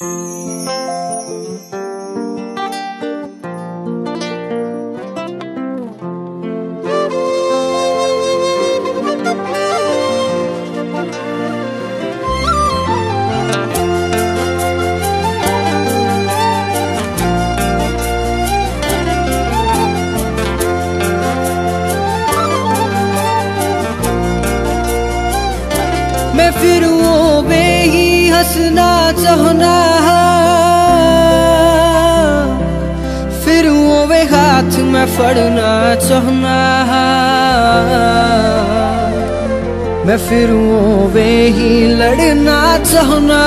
Me it will be हंसना चाहना फिर वो वे हाथ मैं फड़ना चाहना मैं फिर वो वे ही लड़ना चाहना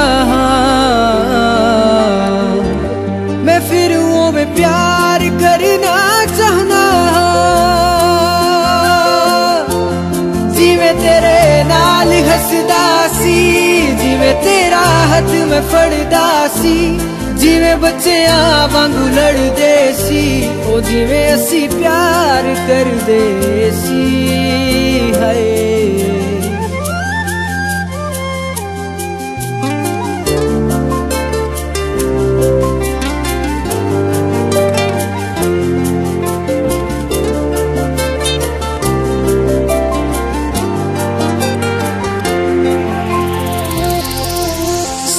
ਤੇਰਾ ਹੱਥ ਮੈਂ ਫੜਦਾ ਸੀ। ਜਿਵੇਂ ਬੱਚਿਆਂ ਵਾਂਗੂ ਲੜਦੇ ਸੀ। ਉਹ ਜਿਵੇਂ ਅਸੀਂ ਪਿਆਰ ਕਰਦੇ ਸੀ।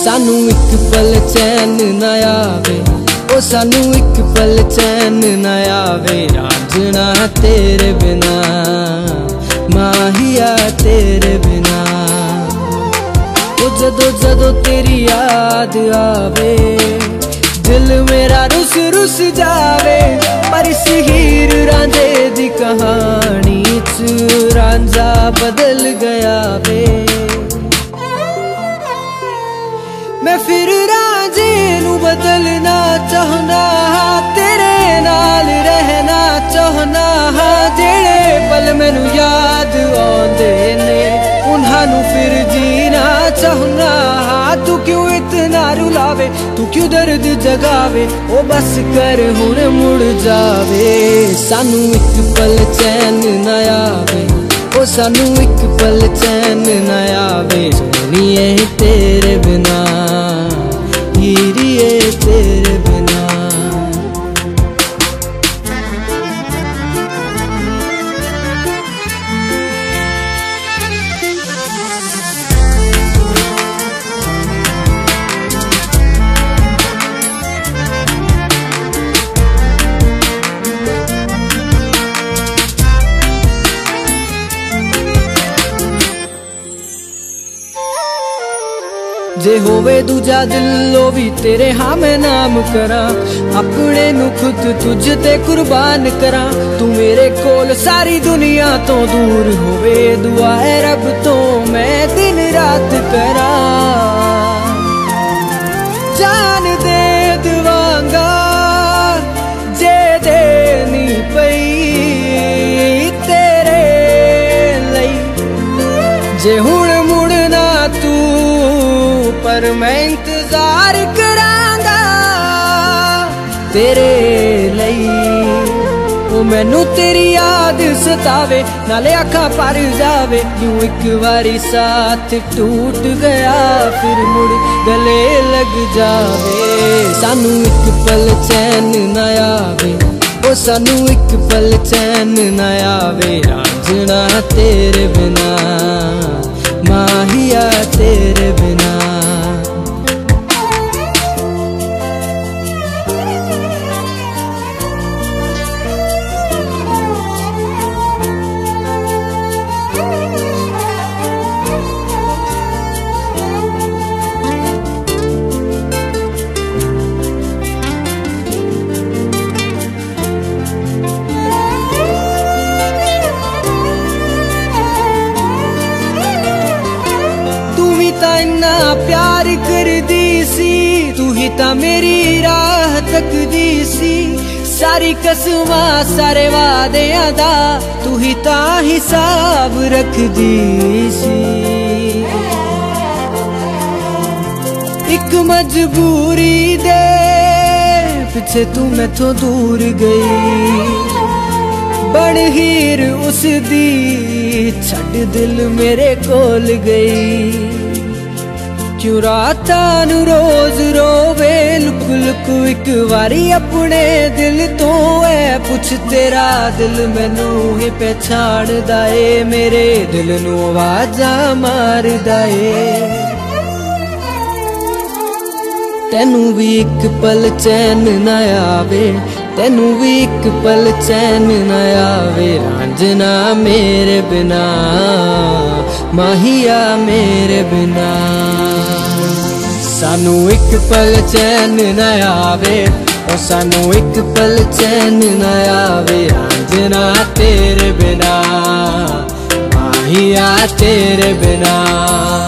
ਸਾਨੂੰ ਇੱਕ ਪਲ ਚੈਨ ਨਾ ਆਵੇ। ਉਹ ਸਾਨੂੰ ਇੱਕ ਪਲ ਚੈਨ ਨਾ ਆਵੇ। ਰਾਂਝਣਾ ਤੇਰੇ ਬਿਨਾ, ਮਾਹੀਆ ਤੇਰੇ ਬਿਨਾ। ਉਹ ਜਦੋਂ ਜਦੋਂ ਤੇਰੀ ਯਾਦ ਆਵੇ, ਦਿਲ ਮੇਰਾ ਰੁਸ ਰੁਸ ਜਾਵੇ। ਪਰ ਇਸ ਰਾਂਝੇ ਦੀ ਕਹਾਣੀ ਚ ਰਾਂਝਾ ਬਦਲ ਗਿਆ ਵੇ। ਮੈਂ ਫਿਰ ਰਾਜੇ ਨੂੰ ਬਦਲਣਾ ਚਾਹੁੰਦਾ ਹਾਂ, ਤੇਰੇ ਨਾਲ ਰਹਿਣਾ ਚਾਹੁੰਦਾ ਹਾਂ। ਜਿਹੜੇ ਪਲ ਮੈਨੂੰ ਯਾਦ ਆਉਂਦੇ ਨੇ, ਉਹਨਾਂ ਨੂੰ ਫਿਰ ਜੀਣਾ ਚਾਹੁੰਦਾ ਤੂੰ ਕਿਉਂ ਇਤਨਾ ਰੁਲਾਵੇ, ਤੂੰ ਕਿਉਂ ਦਰਦ ਜਗਾਵੇ? ਉਹ ਬਸ ਕਰ, ਹੁਣ ਮੁੜ ਜਾਵੇ। ਸਾਨੂੰ ਇੱਕ ਪਲ ਚੈਨ ਨਾ ਆਵੇ, ਉਹ ਸਾਨੂੰ ਇੱਕ ਪਲ ਚੈਨ ਨਾ ਆਵੇ। ਸੋਣੀਏ ਤੇਰੇ ਬਿਨਾ। ਜੇ ਹੋਵੇ ਦੂਜਾ ਦਿਲ, ਉਹ ਵੀ ਤੇਰੇ ਹਾਂ ਮੈਂ ਨਾਮ ਕਰਾਂ। ਆਪਣੇ ਨੂੰ ਖੁਦ ਤੁਝ ਤੇ ਕੁਰਬਾਨ ਕਰਾਂ। ਤੂੰ ਮੇਰੇ ਕੋਲ ਸਾਰੀ ਦੁਨੀਆ ਤੋਂ ਦੂਰ ਹੋਵੇ। ਦੁਆ ਹੈ ਰੱਬ ਤੋਂ ਮੈਂ ਦਿਨ ਰਾਤ ਕਰਾਂ। ਜਾਨ ਦੇ ਦਵਾਂਗਾ, ਜੇ ਦੇਣੀ ਪਈ ਤੇਰੇ ਲਈ। ਜੇ ਹੁਣ ਪਰ ਮੈਂ ਇੰਤਜ਼ਾਰ ਕਰਾਂਗਾ ਤੇਰੇ ਲਈ। ਉਹ ਮੈਨੂੰ ਤੇਰੀ ਯਾਦ ਸਤਾਵੇ, ਨਾਲੇ ਅੱਖਾਂ ਭਰ ਜਾਵੇ। ਕਿਉਂ ਇੱਕ ਵਾਰੀ ਸਾਥ ਟੂਟ ਗਿਆ, ਫਿਰ ਮੁੜ ਗਲੇ ਲੱਗ ਜਾਵੇ। ਸਾਨੂੰ ਇੱਕ ਪਲ ਚੈਨ ਨਾ ਆਵੇ। ਉਹ ਸਾਨੂੰ ਇੱਕ ਪਲ ਚੈਨ ਨਾ ਆਵੇ। ਰਾਜਣਾ ਤੇਰੇ ਬਿਨਾ, ਮਾਹੀਆ ਤੇਰੇ ਬਿਨਾ। ਇੰਨਾ ਪਿਆਰ ਕਰਦੀ ਸੀ, ਤੂੰ ਹੀ ਤਾਂ ਮੇਰੀ ਰਾਹ ਤੱਕਦੀ ਸੀ। ਸਾਰੀ ਕਸਮਾਂ ਸਾਰੇ ਵਾਦਿਆਂ ਦਾ ਤੂੰ ਹੀ ਤਾਂ ਹਿਸਾਬ ਰੱਖਦੀ ਸੀ। ਇੱਕ ਮਜਬੂਰੀ ਦੇ ਪਿੱਛੇ ਤੂੰ ਮੈਥੋਂ ਦੂਰ ਗਈ। ਬਣ ਹੀਰ ਉਸ ਦੀ ਛੱਡ ਦਿਲ ਮੇਰੇ ਕੋਲ ਗਈ। ਕਿਉਂ ਰਾਤਾਂ ਨੂੰ ਰੋਜ਼ ਰੋਵੇ, ਲੁਕ ਲੁਕ ਇੱਕ ਵਾਰੀ ਆਪਣੇ ਦਿਲ ਤੋਂ ਐ ਪੁੱਛ, ਤੇਰਾ ਦਿਲ ਮੈਨੂੰ ਹੀ ਪਛਾਣਦਾ ਏ, ਮੇਰੇ ਦਿਲ ਨੂੰ ਆਵਾਜ਼ਾਂ ਮਾਰਦਾ ਏ। ਤੈਨੂੰ ਵੀ ਇੱਕ ਪਲ ਚੈਨ ਨਾ ਆਵੇ, ਤੈਨੂੰ ਵੀ ਇੱਕ ਪਲ ਚੈਨ ਨਾ ਆਵੇ ਰਾਂਝਨਾ ਮੇਰੇ ਬਿਨਾ, ਮਾਹੀਆ ਮੇਰੇ ਬਿਨਾ। ਸਾਨੂੰ ਇੱਕ ਪਲ ਚੈਨ ਨਾ ਆਵੇ, ਉਹ ਸਾਨੂੰ ਇੱਕ ਪਲ ਚੈਨ ਨਾ ਆਵੇ। ਰਾਂਝਨਾ ਤੇਰੇ ਬਿਨਾ, ਮਾਹੀਆ ਤੇਰੇ ਬਿਨਾ।